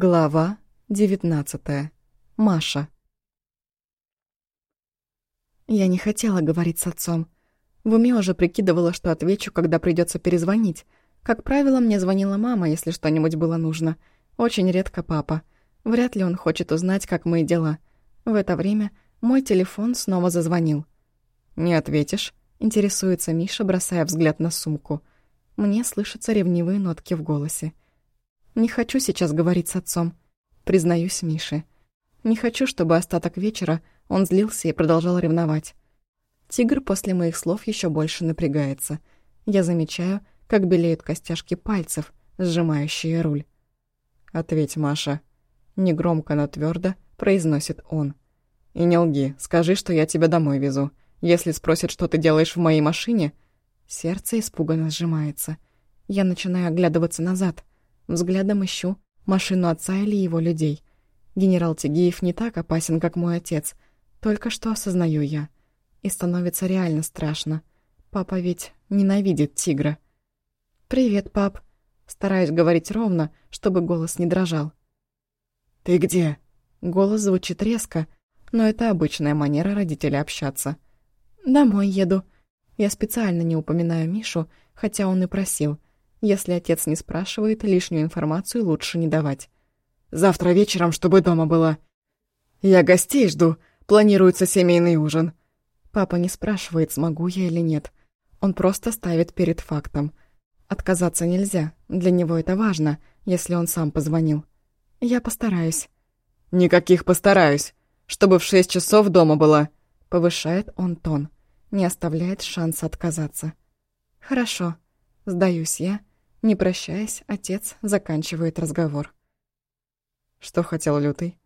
Глава девятнадцатая. Маша. Я не хотела говорить с отцом. В уме уже прикидывала, что отвечу, когда придется перезвонить. Как правило, мне звонила мама, если что-нибудь было нужно. Очень редко папа. Вряд ли он хочет узнать, как мои дела. В это время мой телефон снова зазвонил. «Не ответишь?» — интересуется Миша, бросая взгляд на сумку. Мне слышатся ревнивые нотки в голосе. Не хочу сейчас говорить с отцом. Признаюсь Мише. Не хочу, чтобы остаток вечера он злился и продолжал ревновать. Тигр после моих слов еще больше напрягается. Я замечаю, как белеют костяшки пальцев, сжимающие руль. «Ответь, Маша». Негромко, но твердо произносит он. «И не лги, скажи, что я тебя домой везу. Если спросят, что ты делаешь в моей машине...» Сердце испуганно сжимается. Я начинаю оглядываться назад. Взглядом ищу машину отца или его людей. Генерал Тигиев не так опасен, как мой отец. Только что осознаю я. И становится реально страшно. Папа ведь ненавидит тигра. «Привет, пап». Стараюсь говорить ровно, чтобы голос не дрожал. «Ты где?» Голос звучит резко, но это обычная манера родителей общаться. «Домой еду». Я специально не упоминаю Мишу, хотя он и просил — если отец не спрашивает, лишнюю информацию лучше не давать. «Завтра вечером, чтобы дома была. Я гостей жду. Планируется семейный ужин». Папа не спрашивает, смогу я или нет. Он просто ставит перед фактом. Отказаться нельзя. Для него это важно, если он сам позвонил. Я постараюсь. «Никаких постараюсь. Чтобы в шесть часов дома была». Повышает он тон. Не оставляет шанса отказаться. «Хорошо». Сдаюсь я не прощаясь, отец заканчивает разговор. Что хотел Лютый?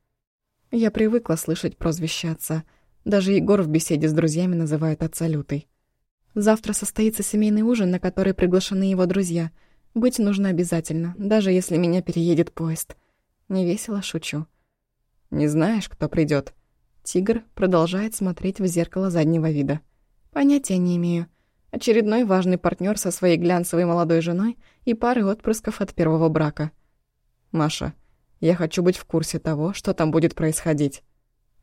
Я привыкла слышать прозвище отца. Даже Егор в беседе с друзьями называет отца Лютый. Завтра состоится семейный ужин, на который приглашены его друзья. Быть нужно обязательно, даже если меня переедет поезд. Невесело шучу. «Не знаешь, кто придет? Тигр продолжает смотреть в зеркало заднего вида. «Понятия не имею. Очередной важный партнер со своей глянцевой молодой женой и парой отпрысков от первого брака. «Маша, я хочу быть в курсе того, что там будет происходить».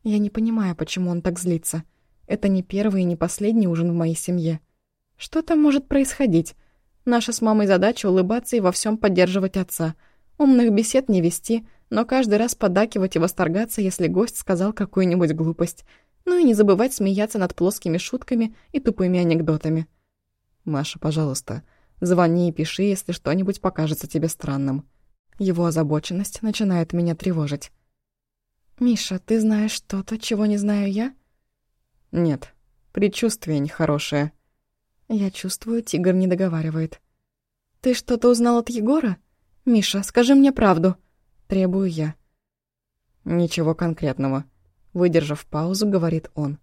Я не понимаю, почему он так злится. Это не первый и не последний ужин в моей семье. Что там может происходить? Наша с мамой задача улыбаться и во всем поддерживать отца. Умных бесед не вести, но каждый раз подакивать и восторгаться, если гость сказал какую-нибудь глупость. Ну и не забывать смеяться над плоскими шутками и тупыми анекдотами. «Маша, пожалуйста, звони и пиши, если что-нибудь покажется тебе странным». Его озабоченность начинает меня тревожить. «Миша, ты знаешь что-то, чего не знаю я?» «Нет, предчувствие нехорошее». Я чувствую, тигр не договаривает. «Ты что-то узнал от Егора? Миша, скажи мне правду!» Требую я. «Ничего конкретного», — выдержав паузу, говорит он.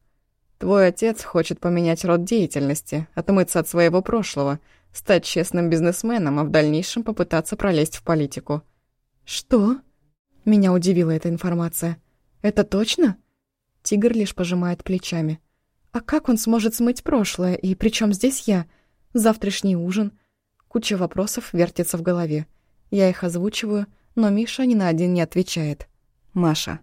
Твой отец хочет поменять род деятельности, отмыться от своего прошлого, стать честным бизнесменом, а в дальнейшем попытаться пролезть в политику». «Что?» Меня удивила эта информация. «Это точно?» Тигр лишь пожимает плечами. «А как он сможет смыть прошлое? И при чем здесь я? Завтрашний ужин?» Куча вопросов вертится в голове. Я их озвучиваю, но Миша ни на один не отвечает. «Маша,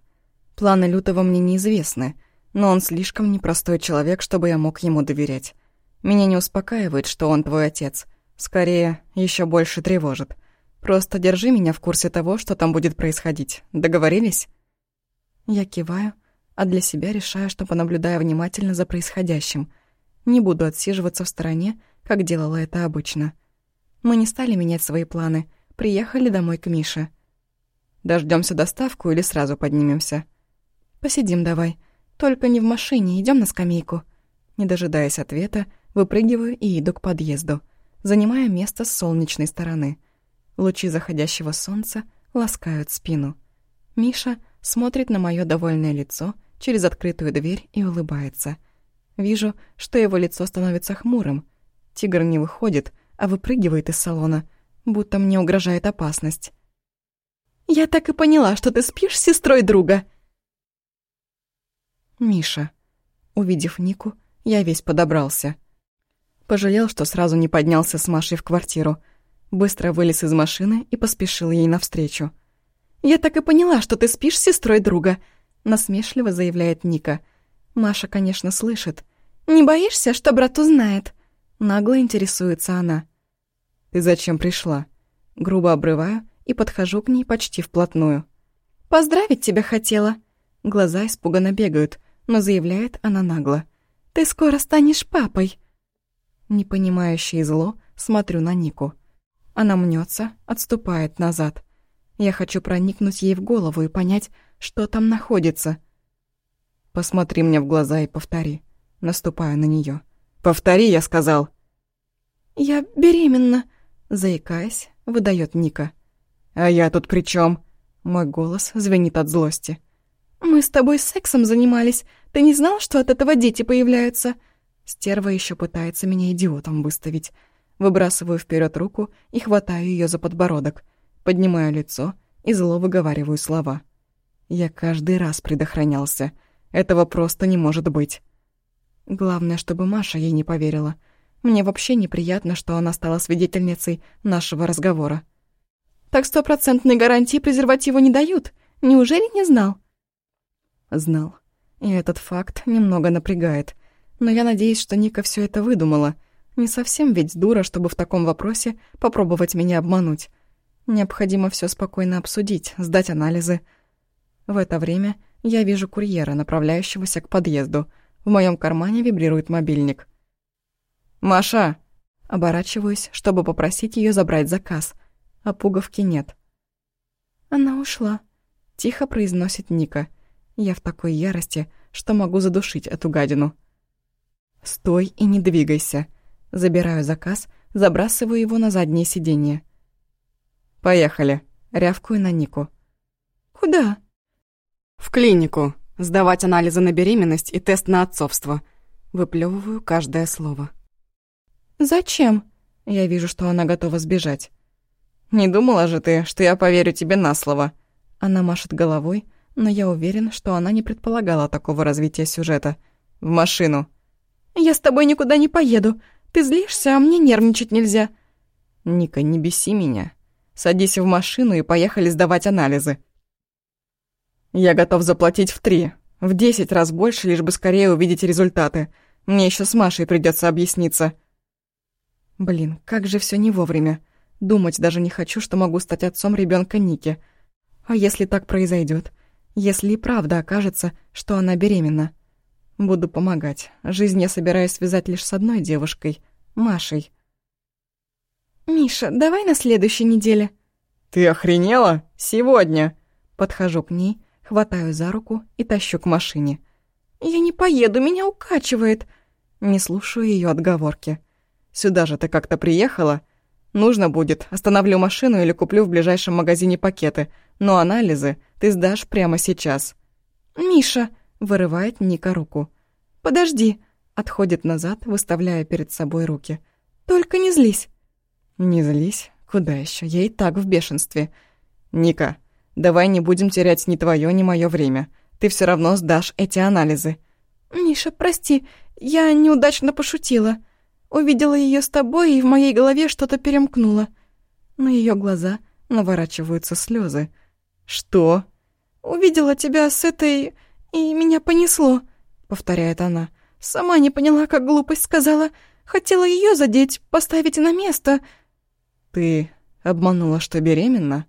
планы Лютого мне неизвестны, но он слишком непростой человек, чтобы я мог ему доверять. Меня не успокаивает, что он твой отец. Скорее, еще больше тревожит. Просто держи меня в курсе того, что там будет происходить. Договорились?» Я киваю, а для себя решаю, что понаблюдаю внимательно за происходящим. Не буду отсиживаться в стороне, как делала это обычно. Мы не стали менять свои планы, приехали домой к Мише. Дождемся доставку или сразу поднимемся? Посидим давай. Только не в машине, идем на скамейку». Не дожидаясь ответа, выпрыгиваю и иду к подъезду, занимая место с солнечной стороны. Лучи заходящего солнца ласкают спину. Миша смотрит на мое довольное лицо через открытую дверь и улыбается. Вижу, что его лицо становится хмурым. Тигр не выходит, а выпрыгивает из салона, будто мне угрожает опасность. «Я так и поняла, что ты спишь с сестрой друга!» Миша. Увидев Нику, я весь подобрался. Пожалел, что сразу не поднялся с Машей в квартиру. Быстро вылез из машины и поспешил ей навстречу. Я так и поняла, что ты спишь с сестрой друга», — насмешливо заявляет Ника. Маша, конечно, слышит. «Не боишься, что брат узнает?» Нагло интересуется она. «Ты зачем пришла?» Грубо обрываю и подхожу к ней почти вплотную. «Поздравить тебя хотела». Глаза испуганно бегают, но заявляет она нагло. «Ты скоро станешь папой». Непонимающее зло смотрю на Нику. Она мнется, отступает назад. Я хочу проникнуть ей в голову и понять, что там находится. Посмотри мне в глаза и повтори. Наступаю на нее. «Повтори, я сказал!» «Я беременна», — заикаясь, выдает Ника. «А я тут при чем? Мой голос звенит от злости. «Мы с тобой сексом занимались. Ты не знал, что от этого дети появляются?» Стерва еще пытается меня идиотом выставить. Выбрасываю вперед руку и хватаю ее за подбородок. Поднимаю лицо и зло выговариваю слова. Я каждый раз предохранялся. Этого просто не может быть. Главное, чтобы Маша ей не поверила. Мне вообще неприятно, что она стала свидетельницей нашего разговора. «Так стопроцентной гарантии презервативу не дают. Неужели не знал?» Знал. И этот факт немного напрягает. Но я надеюсь, что Ника все это выдумала. Не совсем ведь дура, чтобы в таком вопросе попробовать меня обмануть. Необходимо все спокойно обсудить, сдать анализы. В это время я вижу курьера, направляющегося к подъезду. В моем кармане вибрирует мобильник. «Маша!» Оборачиваюсь, чтобы попросить ее забрать заказ. А пуговки нет. «Она ушла», — тихо произносит Ника. Я в такой ярости, что могу задушить эту гадину. «Стой и не двигайся». Забираю заказ, забрасываю его на заднее сиденье. «Поехали», — рявкую на Нику. «Куда?» «В клинику. Сдавать анализы на беременность и тест на отцовство». Выплевываю каждое слово. «Зачем?» Я вижу, что она готова сбежать. «Не думала же ты, что я поверю тебе на слово?» Она машет головой, но я уверен, что она не предполагала такого развития сюжета. «В машину!» «Я с тобой никуда не поеду. Ты злишься, а мне нервничать нельзя». «Ника, не беси меня. Садись в машину и поехали сдавать анализы». «Я готов заплатить в три, в десять раз больше, лишь бы скорее увидеть результаты. Мне еще с Машей придется объясниться». Блин, как же все не вовремя. Думать даже не хочу, что могу стать отцом ребенка Ники. А если так произойдет? Если и правда окажется, что она беременна. Буду помогать. Жизнь я собираюсь связать лишь с одной девушкой — Машей. «Миша, давай на следующей неделе». «Ты охренела? Сегодня?» Подхожу к ней, хватаю за руку и тащу к машине. «Я не поеду, меня укачивает». Не слушаю ее отговорки. «Сюда же ты как-то приехала?» Нужно будет, остановлю машину или куплю в ближайшем магазине пакеты, но анализы ты сдашь прямо сейчас». «Миша!» — вырывает Ника руку. «Подожди!» — отходит назад, выставляя перед собой руки. «Только не злись!» «Не злись? Куда еще? Я и так в бешенстве. Ника, давай не будем терять ни твое, ни мое время. Ты все равно сдашь эти анализы». «Миша, прости, я неудачно пошутила». Увидела ее с тобой, и в моей голове что-то перемкнуло. На ее глаза наворачиваются слезы. «Что?» «Увидела тебя с этой... и меня понесло», — повторяет она. «Сама не поняла, как глупость сказала. Хотела ее задеть, поставить на место». «Ты обманула, что беременна?»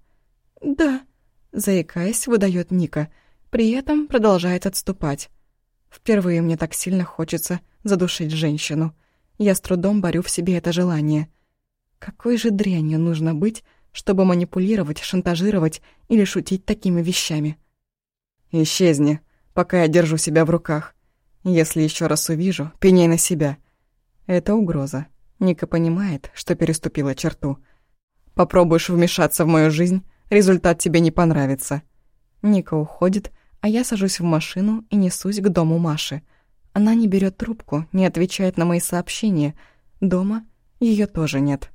«Да», — заикаясь, выдает Ника. При этом продолжает отступать. Впервые мне так сильно хочется задушить женщину. Я с трудом борю в себе это желание. Какой же дрянью нужно быть, чтобы манипулировать, шантажировать или шутить такими вещами? «Исчезни, пока я держу себя в руках. Если еще раз увижу, пеняй на себя». Это угроза. Ника понимает, что переступила черту. Попробуешь вмешаться в мою жизнь, результат тебе не понравится. Ника уходит, а я сажусь в машину и несусь к дому Маши — она не берет трубку, не отвечает на мои сообщения. Дома ее тоже нет.